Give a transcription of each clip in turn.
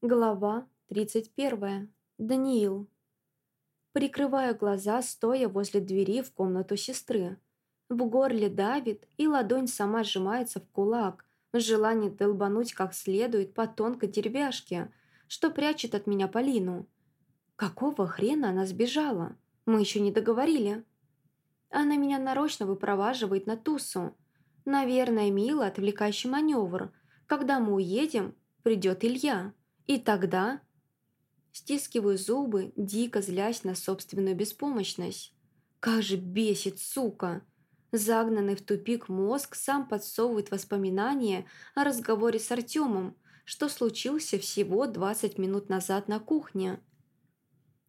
Глава 31. Даниил. Прикрываю глаза, стоя возле двери в комнату сестры. В горле давит, и ладонь сама сжимается в кулак, в желании долбануть как следует по тонкой деревяшке, что прячет от меня Полину. Какого хрена она сбежала? Мы еще не договорили. Она меня нарочно выпроваживает на тусу. Наверное, мило отвлекающий маневр. Когда мы уедем, придет Илья. И тогда... Стискиваю зубы, дико злясь на собственную беспомощность. Как же бесит, сука! Загнанный в тупик мозг сам подсовывает воспоминания о разговоре с Артемом, что случился всего 20 минут назад на кухне.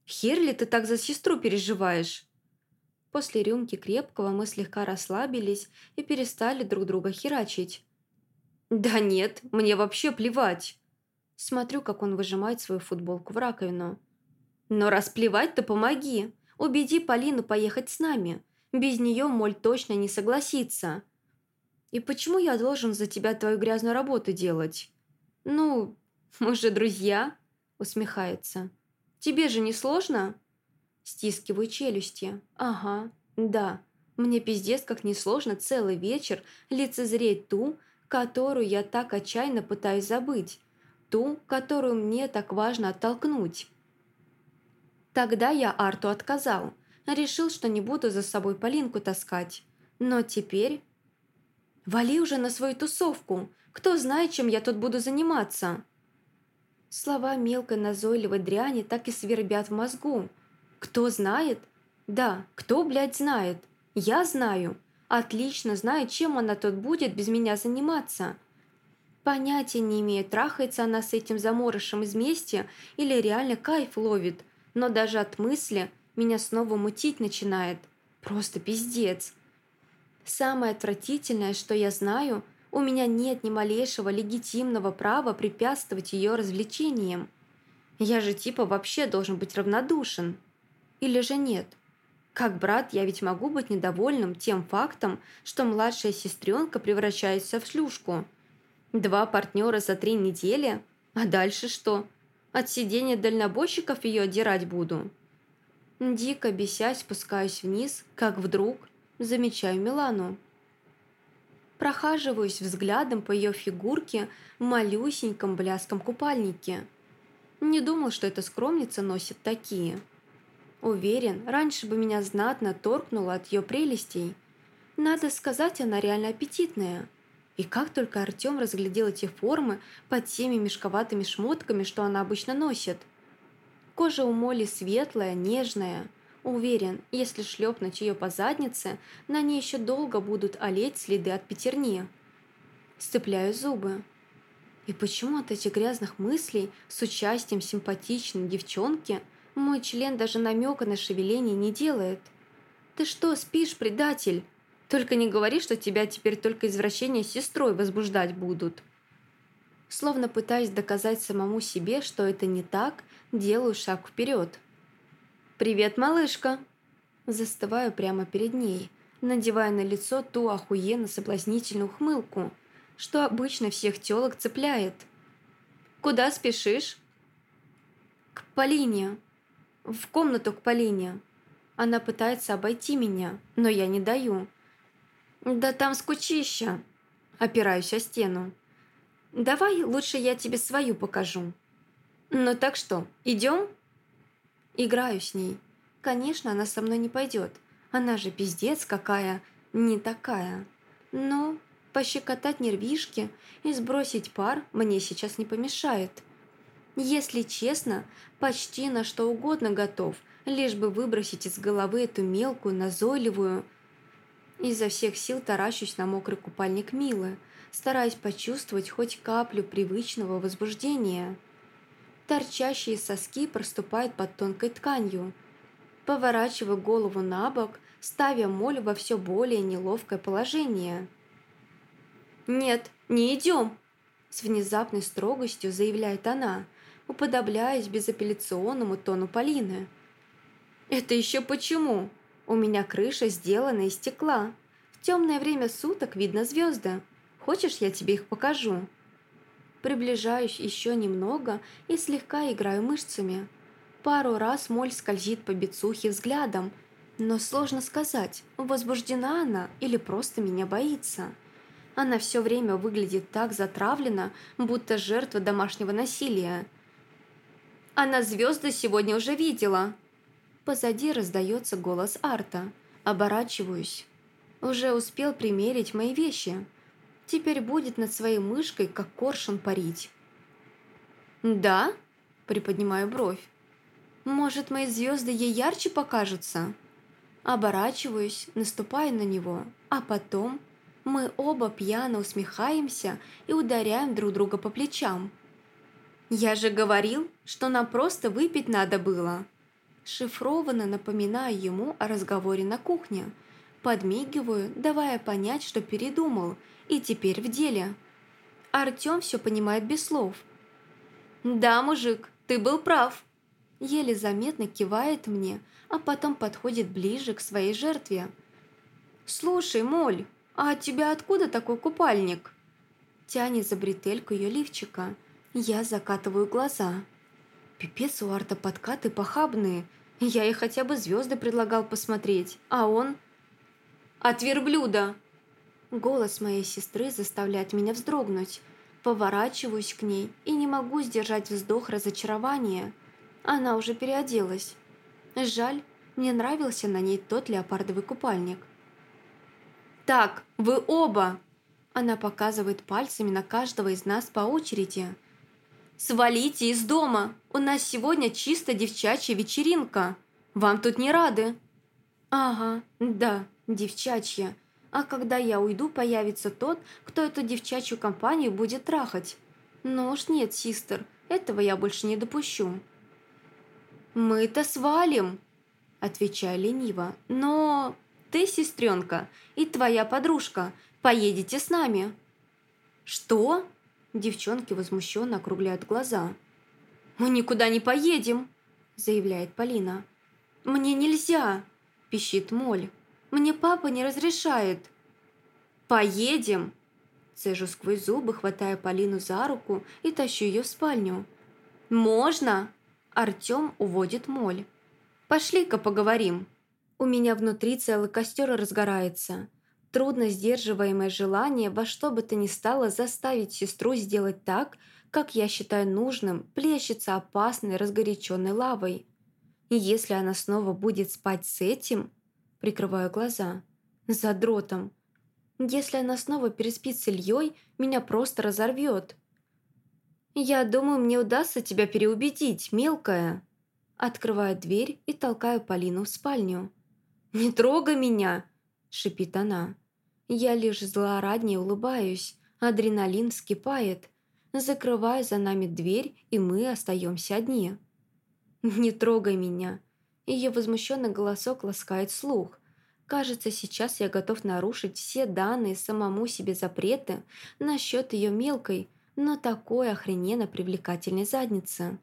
«Хер ли ты так за сестру переживаешь?» После рюмки крепкого мы слегка расслабились и перестали друг друга херачить. «Да нет, мне вообще плевать!» Смотрю, как он выжимает свою футболку в раковину. «Но раз плевать, то помоги. Убеди Полину поехать с нами. Без нее Моль точно не согласится». «И почему я должен за тебя твою грязную работу делать?» «Ну, мы же друзья», — усмехается. «Тебе же не сложно?» Стискиваю челюсти. «Ага, да. Мне пиздец как несложно целый вечер лицезреть ту, которую я так отчаянно пытаюсь забыть ту, которую мне так важно оттолкнуть. Тогда я Арту отказал, решил, что не буду за собой Полинку таскать. Но теперь... «Вали уже на свою тусовку! Кто знает, чем я тут буду заниматься?» Слова мелкой назойливой дряни так и свербят в мозгу. «Кто знает?» «Да, кто, блядь, знает? Я знаю. Отлично знаю, чем она тут будет без меня заниматься». Понятия не имею, трахается она с этим заморышем из мести или реально кайф ловит, но даже от мысли меня снова мутить начинает. Просто пиздец. Самое отвратительное, что я знаю, у меня нет ни малейшего легитимного права препятствовать ее развлечениям. Я же типа вообще должен быть равнодушен. Или же нет? Как брат, я ведь могу быть недовольным тем фактом, что младшая сестренка превращается в шлюшку – Два партнера за три недели? А дальше что? От сидения дальнобойщиков ее отдирать буду? Дико бесясь спускаюсь вниз, как вдруг замечаю Милану. Прохаживаюсь взглядом по ее фигурке в малюсеньком бляском купальнике. Не думал, что эта скромница носит такие. Уверен, раньше бы меня знатно торкнуло от ее прелестей. Надо сказать, она реально аппетитная – и как только Артем разглядел эти формы под теми мешковатыми шмотками, что она обычно носит. Кожа у Молли светлая, нежная. Уверен, если шлепнуть ее по заднице, на ней еще долго будут олеть следы от пятерни. Сцепляю зубы. И почему от этих грязных мыслей с участием симпатичной девчонки мой член даже намека на шевеление не делает? «Ты что, спишь, предатель?» Только не говори, что тебя теперь только извращения с сестрой возбуждать будут. Словно пытаясь доказать самому себе, что это не так, делаю шаг вперед. «Привет, малышка!» Застываю прямо перед ней, надевая на лицо ту охуенно соблазнительную ухмылку, что обычно всех тёлок цепляет. «Куда спешишь?» «К Полине. В комнату к Полине. Она пытается обойти меня, но я не даю». «Да там скучища!» Опираюсь о стену. «Давай лучше я тебе свою покажу». «Ну так что, идем?» Играю с ней. Конечно, она со мной не пойдет. Она же пиздец какая, не такая. Но пощекотать нервишки и сбросить пар мне сейчас не помешает. Если честно, почти на что угодно готов, лишь бы выбросить из головы эту мелкую, назойливую, Изо всех сил таращусь на мокрый купальник Милы, стараясь почувствовать хоть каплю привычного возбуждения. Торчащие соски проступают под тонкой тканью. Поворачиваю голову на бок, ставя моль во все более неловкое положение. «Нет, не идем!» С внезапной строгостью заявляет она, уподобляясь безапелляционному тону Полины. «Это еще почему?» У меня крыша сделана из стекла. В темное время суток видно звезды. Хочешь, я тебе их покажу?» Приближаюсь еще немного и слегка играю мышцами. Пару раз моль скользит по бицухе взглядом, но сложно сказать, возбуждена она или просто меня боится. Она все время выглядит так затравлена, будто жертва домашнего насилия. Она звезды сегодня уже видела. Позади раздается голос Арта. Оборачиваюсь. Уже успел примерить мои вещи. Теперь будет над своей мышкой, как коршун, парить. «Да?» – приподнимаю бровь. «Может, мои звезды ей ярче покажутся?» Оборачиваюсь, наступаю на него, а потом мы оба пьяно усмехаемся и ударяем друг друга по плечам. «Я же говорил, что нам просто выпить надо было!» Шифрованно напоминаю ему о разговоре на кухне – Подмигиваю, давая понять, что передумал, и теперь в деле. Артём все понимает без слов. «Да, мужик, ты был прав!» Еле заметно кивает мне, а потом подходит ближе к своей жертве. «Слушай, Моль, а от тебя откуда такой купальник?» Тянет за бретельку ее лифчика. Я закатываю глаза. Пипец у Арта подкаты похабные. Я ей хотя бы звезды предлагал посмотреть, а он... От верблюда!» Голос моей сестры заставляет меня вздрогнуть. Поворачиваюсь к ней и не могу сдержать вздох разочарования. Она уже переоделась. Жаль, мне нравился на ней тот леопардовый купальник. «Так, вы оба!» Она показывает пальцами на каждого из нас по очереди. «Свалите из дома! У нас сегодня чисто девчачья вечеринка! Вам тут не рады!» «Ага, да, девчачья. А когда я уйду, появится тот, кто эту девчачью компанию будет трахать. Ну уж нет, систер, этого я больше не допущу». «Мы-то свалим», – отвечаю лениво. «Но ты, сестренка, и твоя подружка поедете с нами». «Что?» – девчонки возмущенно округляют глаза. «Мы никуда не поедем», – заявляет Полина. «Мне нельзя», – пищит Моль. Мне папа не разрешает». «Поедем!» Цежу сквозь зубы, хватая Полину за руку и тащу ее в спальню. «Можно?» Артем уводит моль. «Пошли-ка поговорим». У меня внутри целый костер разгорается. Трудно сдерживаемое желание во что бы то ни стало заставить сестру сделать так, как я считаю нужным, плещется опасной разгоряченной лавой. И если она снова будет спать с этим, прикрываю глаза. За дротом. Если она снова переспит с Ильей, меня просто разорвет. «Я думаю, мне удастся тебя переубедить, мелкая». Открываю дверь и толкаю Полину в спальню. «Не трогай меня!» – шипит она. Я лишь злораднее улыбаюсь, адреналин вскипает. Закрываю за нами дверь, и мы остаемся одни. «Не трогай меня!» Ее возмущенный голосок ласкает слух. Кажется, сейчас я готов нарушить все данные самому себе запреты насчет ее мелкой, но такой охрененно привлекательной задницы.